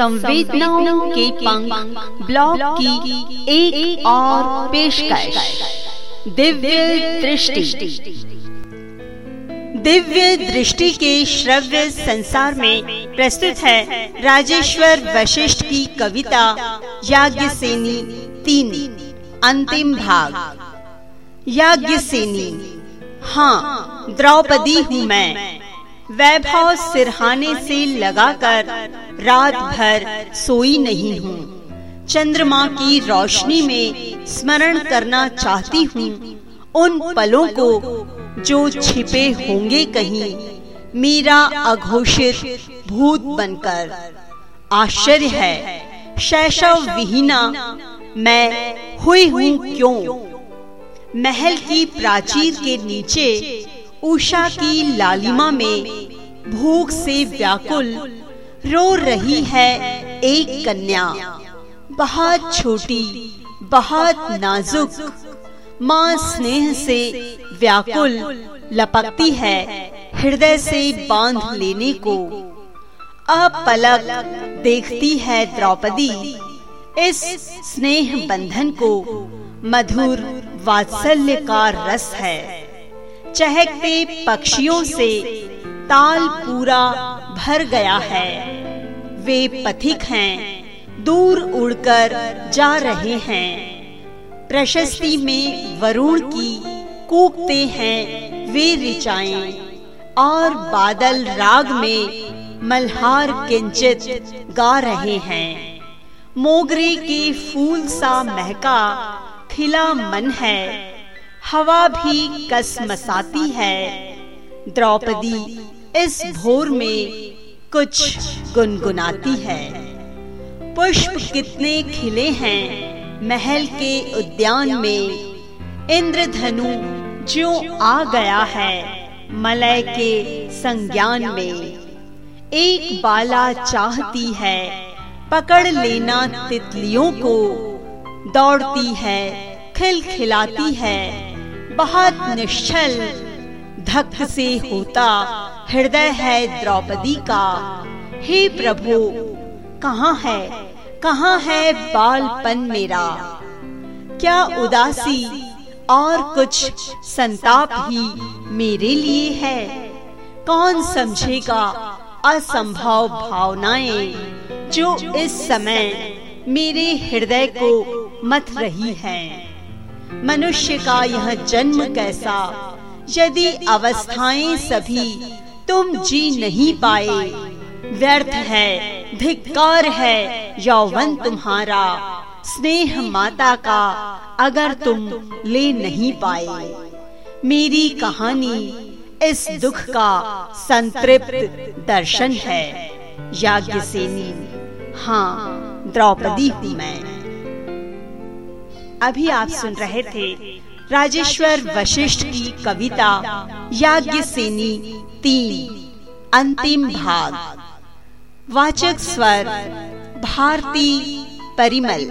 संवेदनाओं के पंख ब्लॉग की एक, एक और पेशकश। दिव्य दृष्टि। दिव्य दृष्टि के श्रव्य संसार में प्रस्तुत है राजेश्वर वशिष्ठ की कविता याज्ञ सेनी तीन अंतिम भाग। याज्ञ सेनी हाँ द्रौपदी हूँ मैं। वैभव सिरहाने से लगाकर रात भर सोई नहीं हूँ। चंद्रमा की रोशनी में स्मरण करना चाहती हूँ। उन पलों को जो छिपे होंगे कहीं, मेरा अघोषित भूत बनकर। आश्चर्य है शैशव विहीना मैं हुई हूँ क्यों? महल की प्राचीर के नीचे, उषा की लालिमा में भूख से व्याकुल रो रही है एक कन्या। बहुत छोटी, बहुत नाजुक। माँ स्नेह से व्याकुल, लपकती है हृदय से बाँध लेने को। अब पलक देखती है द्रौपदी इस स्नेह बंधन को। मधुर वात्सल्य का रस है। चहकते पक्षियों से ताल पूरा भर गया है। वे पथिक हैं, दूर उड़कर जा रहे हैं। प्रशस्ति में वरुण की कूकते हैं, वे रिचाएँ। और बादल राग में मल्हार किंचित गा रहे हैं। मोगरे के फूल सा महका, खिला मन है। हवा भी कस मसाती है। द्रौपदी इस भोर में कुछ गुनगुनाती है। पुष्प कितने खिले हैं महल के उद्यान में। इंद्रधनु जो आ गया है मलय के संज्ञान में। एक बाला चाहती है पकड़ लेना तितलियों को। दौड़ती है, खिलखिलाती है, बहुत निश्चल, धक से होता हृदय है द्रौपदी का। हे प्रभु, कहाँ है? कहाँ है बालपन मेरा? क्या उदासी और कुछ संताप ही मेरे लिए है? कौन समझेगा असंभव भावनाएँ जो इस समय मेरे हृदय को मत रही हैं। मनुष्य का यह जन्म कैसा? यदि अवस्थाएँ सभी तुम जी नहीं पाए। व्यर्थ है धिक्कार है यौवन तुम्हारा। स्नेह माता का अगर तुम ले नहीं पाए। मेरी कहानी इस दुख का संतृप्त दर्शन है। याज्ञ सेनी हाँ द्रौपदी हूँ मैं। अभी आप सुन रहे थे राजेश्वर वशिष्ठ की कविता याज्ञ सेनी तीन अंतिम भाग। वाचक स्वर भारती परिमल।